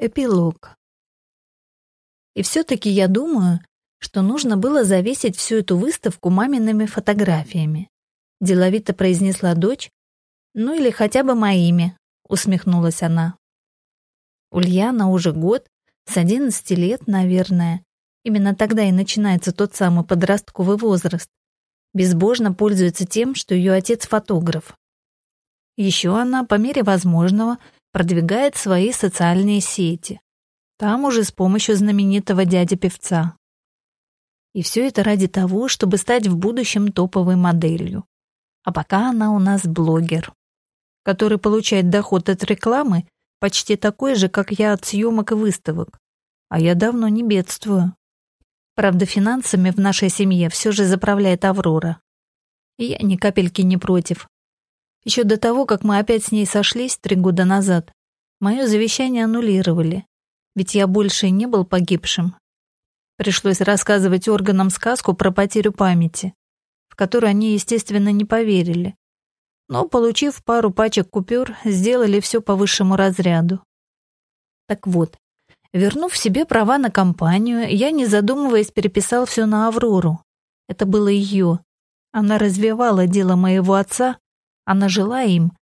Эпилог. И все-таки я думаю, что нужно было завесить всю эту выставку мамиными фотографиями. Деловито произнесла дочь. Ну или хотя бы моими, усмехнулась она. Ульяна уже год, с 11 лет, наверное. Именно тогда и начинается тот самый подростковый возраст. Безбожно пользуется тем, что ее отец фотограф. Еще она, по мере возможного, продвигает свои социальные сети. Там уже с помощью знаменитого дяди-певца. И все это ради того, чтобы стать в будущем топовой моделью. А пока она у нас блогер, который получает доход от рекламы почти такой же, как я от съемок и выставок. А я давно не бедствую. Правда, финансами в нашей семье все же заправляет Аврора. И я ни капельки не против. Еще до того, как мы опять с ней сошлись три года назад, мое завещание аннулировали, ведь я больше не был погибшим. Пришлось рассказывать органам сказку про потерю памяти, в которую они, естественно, не поверили. Но, получив пару пачек купюр, сделали все по высшему разряду. Так вот, вернув себе права на компанию, я, не задумываясь, переписал все на Аврору. Это было ее. Она развивала дело моего отца, она жила им,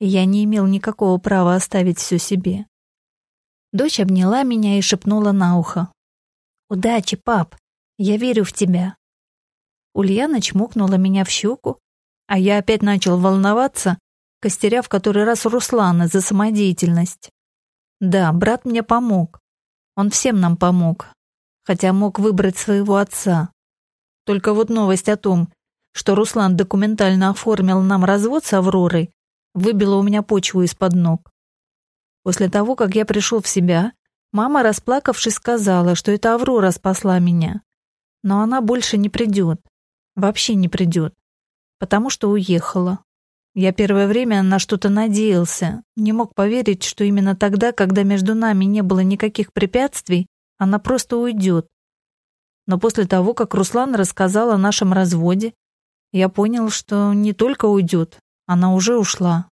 и я не имел никакого права оставить все себе. Дочь обняла меня и шепнула на ухо. «Удачи, пап! Я верю в тебя!» Ульяна чмокнула меня в щеку, а я опять начал волноваться, костеря в который раз Руслана за самодеятельность. Да, брат мне помог. Он всем нам помог, хотя мог выбрать своего отца. Только вот новость о том, что Руслан документально оформил нам развод с Авророй, выбило у меня почву из-под ног. После того, как я пришел в себя, мама, расплакавшись, сказала, что это Аврора спасла меня. Но она больше не придет. Вообще не придет. Потому что уехала. Я первое время на что-то надеялся, не мог поверить, что именно тогда, когда между нами не было никаких препятствий, она просто уйдет. Но после того, как Руслан рассказал о нашем разводе, я понял, что не только уйдет, она уже ушла.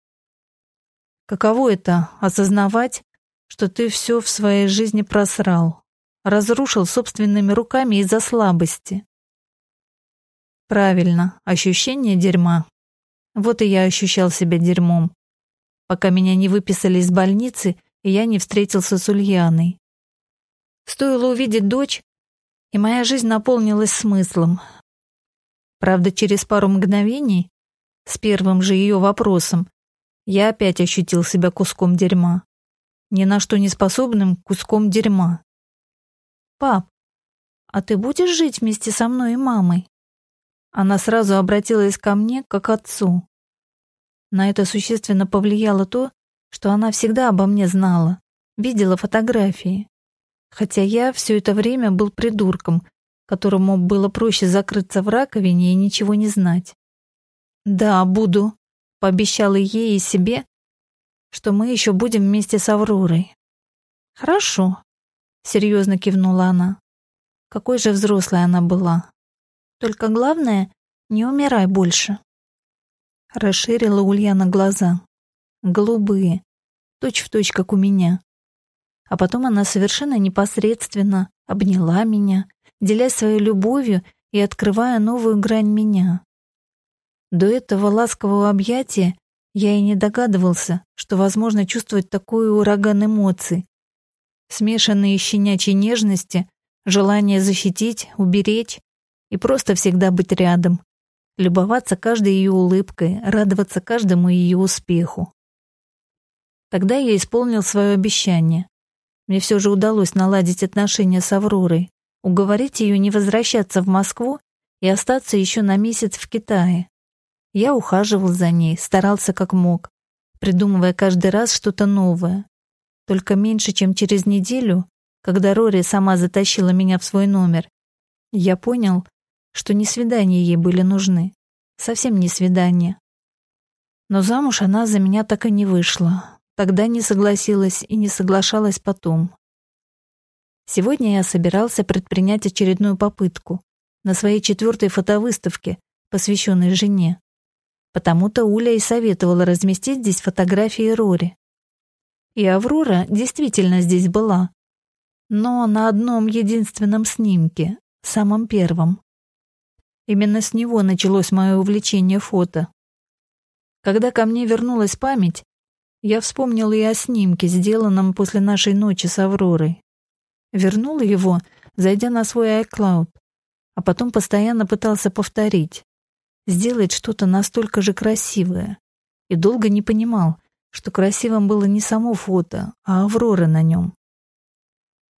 Каково это — осознавать, что ты все в своей жизни просрал, разрушил собственными руками из-за слабости? Правильно, ощущение дерьма. Вот и я ощущал себя дерьмом, пока меня не выписали из больницы, и я не встретился с Ульяной. Стоило увидеть дочь, и моя жизнь наполнилась смыслом, Правда, через пару мгновений, с первым же ее вопросом, я опять ощутил себя куском дерьма. Ни на что не способным куском дерьма. «Пап, а ты будешь жить вместе со мной и мамой?» Она сразу обратилась ко мне, как отцу. На это существенно повлияло то, что она всегда обо мне знала, видела фотографии. Хотя я все это время был придурком, которому было проще закрыться в раковине и ничего не знать. «Да, буду», — пообещала ей и себе, что мы еще будем вместе с Авророй. «Хорошо», — серьезно кивнула она. Какой же взрослой она была. Только главное, не умирай больше. Расширила Ульяна глаза. Голубые, точь-в-точь, точь, как у меня. А потом она совершенно непосредственно обняла меня, делясь своей любовью и открывая новую грань меня. До этого ласкового объятия я и не догадывался, что возможно чувствовать такой ураган эмоций. Смешанные щенячьей нежности, желание защитить, уберечь и просто всегда быть рядом, любоваться каждой ее улыбкой, радоваться каждому ее успеху. Тогда я исполнил свое обещание. Мне все же удалось наладить отношения с Авророй, уговорить ее не возвращаться в Москву и остаться еще на месяц в Китае. Я ухаживал за ней, старался как мог, придумывая каждый раз что-то новое. Только меньше, чем через неделю, когда Рори сама затащила меня в свой номер, я понял, что не свидания ей были нужны. Совсем не свидания. Но замуж она за меня так и не вышла. Тогда не согласилась и не соглашалась потом. Сегодня я собирался предпринять очередную попытку на своей четвертой фотовыставке, посвященной жене. Потому-то Уля и советовала разместить здесь фотографии Рори. И Аврора действительно здесь была. Но на одном единственном снимке, самом первом. Именно с него началось мое увлечение фото. Когда ко мне вернулась память, я вспомнила и о снимке, сделанном после нашей ночи с Авророй. Вернула его, зайдя на свой iCloud, а потом постоянно пытался повторить, сделать что-то настолько же красивое. И долго не понимал, что красивым было не само фото, а Аврора на нем.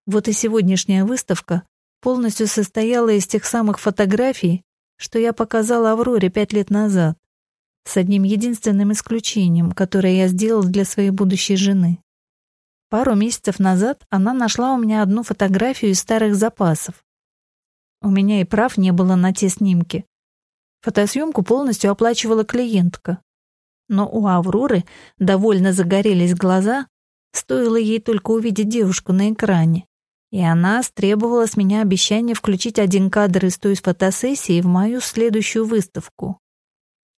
Вот и сегодняшняя выставка полностью состояла из тех самых фотографий, что я показала Авроре пять лет назад, с одним единственным исключением, которое я сделал для своей будущей жены. Пару месяцев назад она нашла у меня одну фотографию из старых запасов. У меня и прав не было на те снимки. Фотосъемку полностью оплачивала клиентка. Но у Авроры довольно загорелись глаза, стоило ей только увидеть девушку на экране. И она требовала с меня обещания включить один кадр из той фотосессии в мою следующую выставку.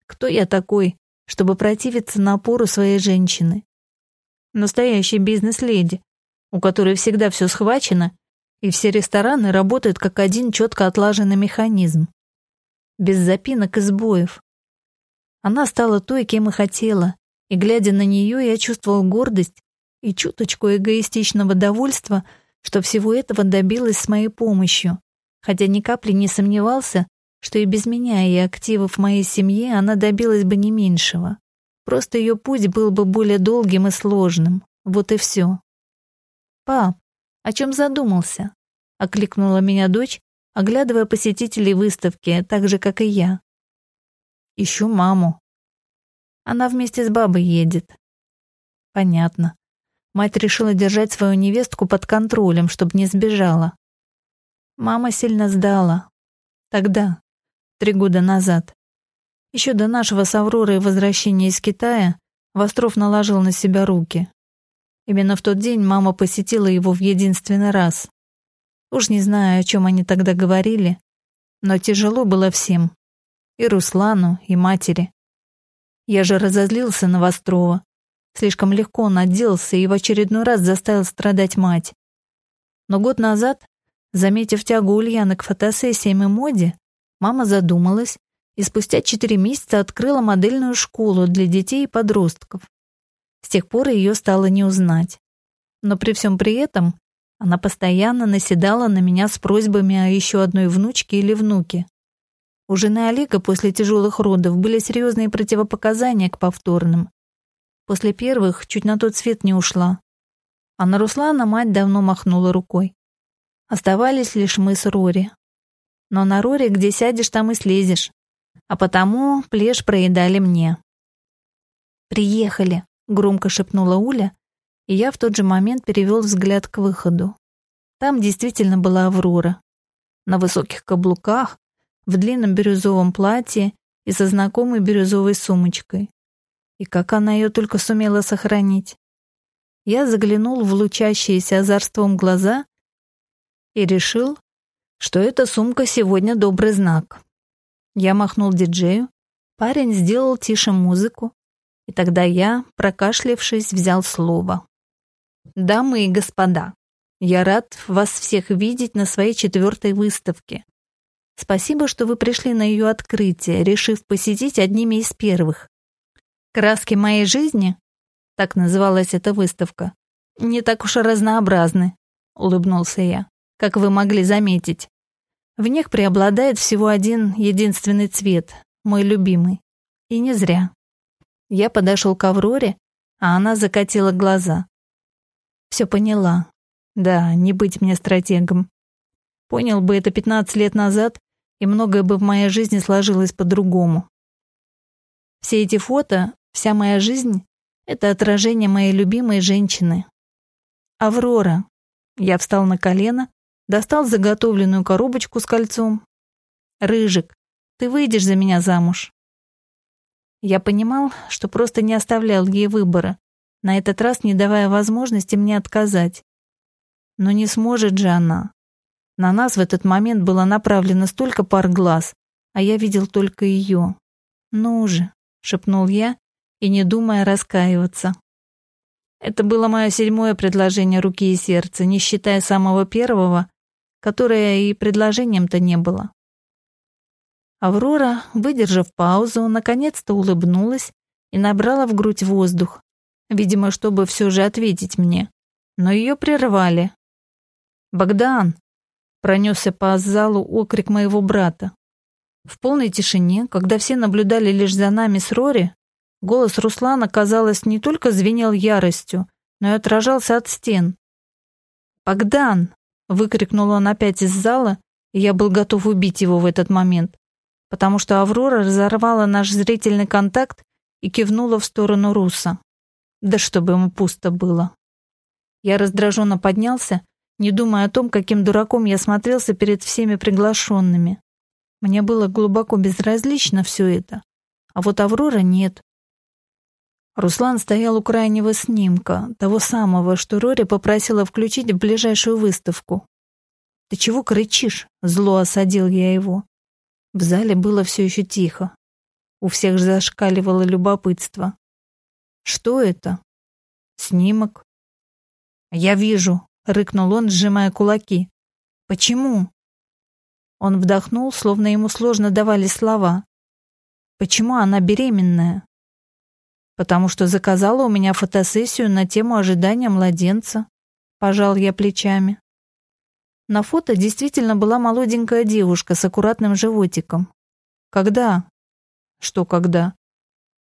Кто я такой, чтобы противиться напору своей женщины? Настоящая бизнес-леди, у которой всегда все схвачено, и все рестораны работают как один четко отлаженный механизм. Без запинок и сбоев. Она стала той, кем и хотела, и, глядя на нее, я чувствовал гордость и чуточку эгоистичного довольства, что всего этого добилась с моей помощью, хотя ни капли не сомневался, что и без меня и активов моей семьи она добилась бы не меньшего. Просто ее путь был бы более долгим и сложным. Вот и все. «Пап, о чем задумался?» — окликнула меня дочь, оглядывая посетителей выставки, так же, как и я. «Ищу маму». Она вместе с бабой едет. Понятно. Мать решила держать свою невестку под контролем, чтобы не сбежала. Мама сильно сдала. Тогда, три года назад. Еще до нашего с Авророй возвращения из Китая Востров наложил на себя руки. Именно в тот день мама посетила его в единственный раз. Уж не знаю, о чем они тогда говорили, но тяжело было всем. И Руслану, и матери. Я же разозлился на Вострова. Слишком легко он отделался и в очередной раз заставил страдать мать. Но год назад, заметив тягу Ульяны к фотосессиям и моде, мама задумалась и спустя четыре месяца открыла модельную школу для детей и подростков. С тех пор ее стало не узнать. Но при всем при этом она постоянно наседала на меня с просьбами о еще одной внучке или внуке. У жены Олега после тяжелых родов были серьезные противопоказания к повторным. После первых чуть на тот свет не ушла. А на Руслана мать давно махнула рукой. Оставались лишь мы с Рори. Но на Рори где сядешь, там и слезешь а потому плешь проедали мне. «Приехали», — громко шепнула Уля, и я в тот же момент перевел взгляд к выходу. Там действительно была Аврора. На высоких каблуках, в длинном бирюзовом платье и со знакомой бирюзовой сумочкой. И как она ее только сумела сохранить. Я заглянул в лучащиеся озорством глаза и решил, что эта сумка сегодня добрый знак. Я махнул диджею, парень сделал тише музыку, и тогда я, прокашлявшись, взял слово. «Дамы и господа, я рад вас всех видеть на своей четвертой выставке. Спасибо, что вы пришли на ее открытие, решив посетить одними из первых. «Краски моей жизни» — так называлась эта выставка — не так уж и разнообразны, — улыбнулся я, как вы могли заметить. В них преобладает всего один единственный цвет, мой любимый. И не зря. Я подошел к Авроре, а она закатила глаза. Все поняла. Да, не быть мне стратегом. Понял бы это 15 лет назад, и многое бы в моей жизни сложилось по-другому. Все эти фото, вся моя жизнь — это отражение моей любимой женщины. Аврора. Я встал на колено, достал заготовленную коробочку с кольцом. «Рыжик, ты выйдешь за меня замуж?» Я понимал, что просто не оставлял ей выбора, на этот раз не давая возможности мне отказать. Но не сможет же она. На нас в этот момент было направлено столько пар глаз, а я видел только ее. «Ну же», — шепнул я, и не думая раскаиваться. Это было мое седьмое предложение руки и сердца, не считая самого первого, которое и предложением-то не было. Аврора, выдержав паузу, наконец-то улыбнулась и набрала в грудь воздух, видимо, чтобы все же ответить мне. Но ее прервали. «Богдан!» — пронесся по залу окрик моего брата. В полной тишине, когда все наблюдали лишь за нами с Рори, голос Руслана, казалось, не только звенел яростью, но и отражался от стен. «Богдан!» — выкрикнул он опять из зала, и я был готов убить его в этот момент, потому что Аврора разорвала наш зрительный контакт и кивнула в сторону Руса. Да чтобы ему пусто было. Я раздраженно поднялся, не думая о том, каким дураком я смотрелся перед всеми приглашенными. Мне было глубоко безразлично все это. А вот Аврора нет. Руслан стоял у крайнего снимка, того самого, что Рори попросила включить в ближайшую выставку. «Ты чего кричишь?» — зло осадил я его. В зале было все еще тихо. У всех зашкаливало любопытство. «Что это?» «Снимок». «Я вижу», — рыкнул он, сжимая кулаки. «Почему?» Он вдохнул, словно ему сложно давали слова. «Почему она беременная?» «Потому что заказала у меня фотосессию на тему ожидания младенца», — пожал я плечами. На фото действительно была молоденькая девушка с аккуратным животиком. «Когда?» «Что когда?»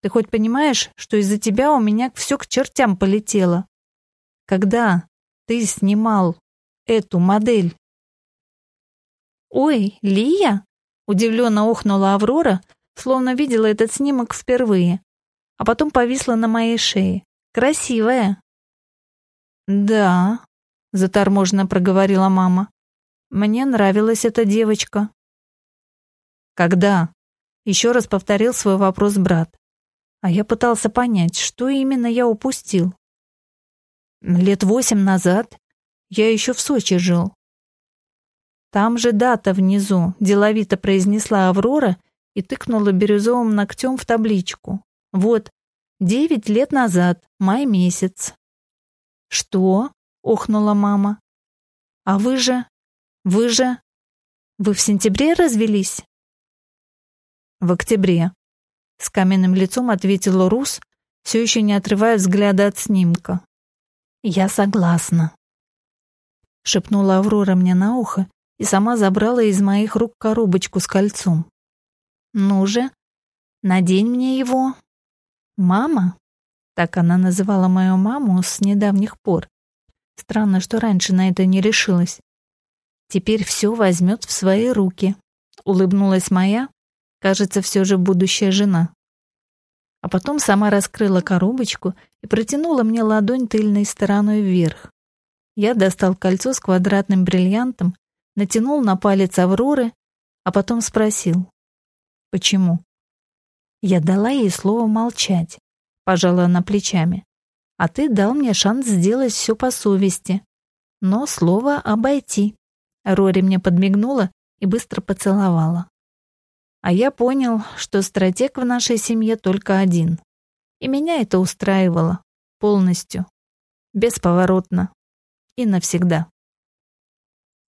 «Ты хоть понимаешь, что из-за тебя у меня все к чертям полетело?» «Когда ты снимал эту модель?» «Ой, Лия?» — удивленно охнула Аврора, словно видела этот снимок впервые, а потом повисла на моей шее. «Красивая!» «Да», — заторможенно проговорила мама. «Мне нравилась эта девочка». «Когда?» — еще раз повторил свой вопрос брат. А я пытался понять, что именно я упустил. Лет восемь назад я еще в Сочи жил. Там же дата внизу, деловито произнесла Аврора и тыкнула бирюзовым ногтем в табличку. Вот, девять лет назад, май месяц. Что? охнула мама. А вы же, вы же, вы в сентябре развелись? В октябре. С каменным лицом ответила Рус, все еще не отрывая взгляда от снимка. Я согласна. Шепнула Аврора мне на ухо и сама забрала из моих рук коробочку с кольцом. «Ну же, надень мне его». «Мама?» Так она называла мою маму с недавних пор. Странно, что раньше на это не решилась. «Теперь все возьмет в свои руки», — улыбнулась моя, кажется, все же будущая жена. А потом сама раскрыла коробочку и протянула мне ладонь тыльной стороной вверх. Я достал кольцо с квадратным бриллиантом натянул на палец Авроры, а потом спросил. «Почему?» Я дала ей слово молчать, пожала она плечами. А ты дал мне шанс сделать все по совести. Но слово обойти. Рори мне подмигнула и быстро поцеловала. А я понял, что стратег в нашей семье только один. И меня это устраивало. Полностью. Бесповоротно. И навсегда.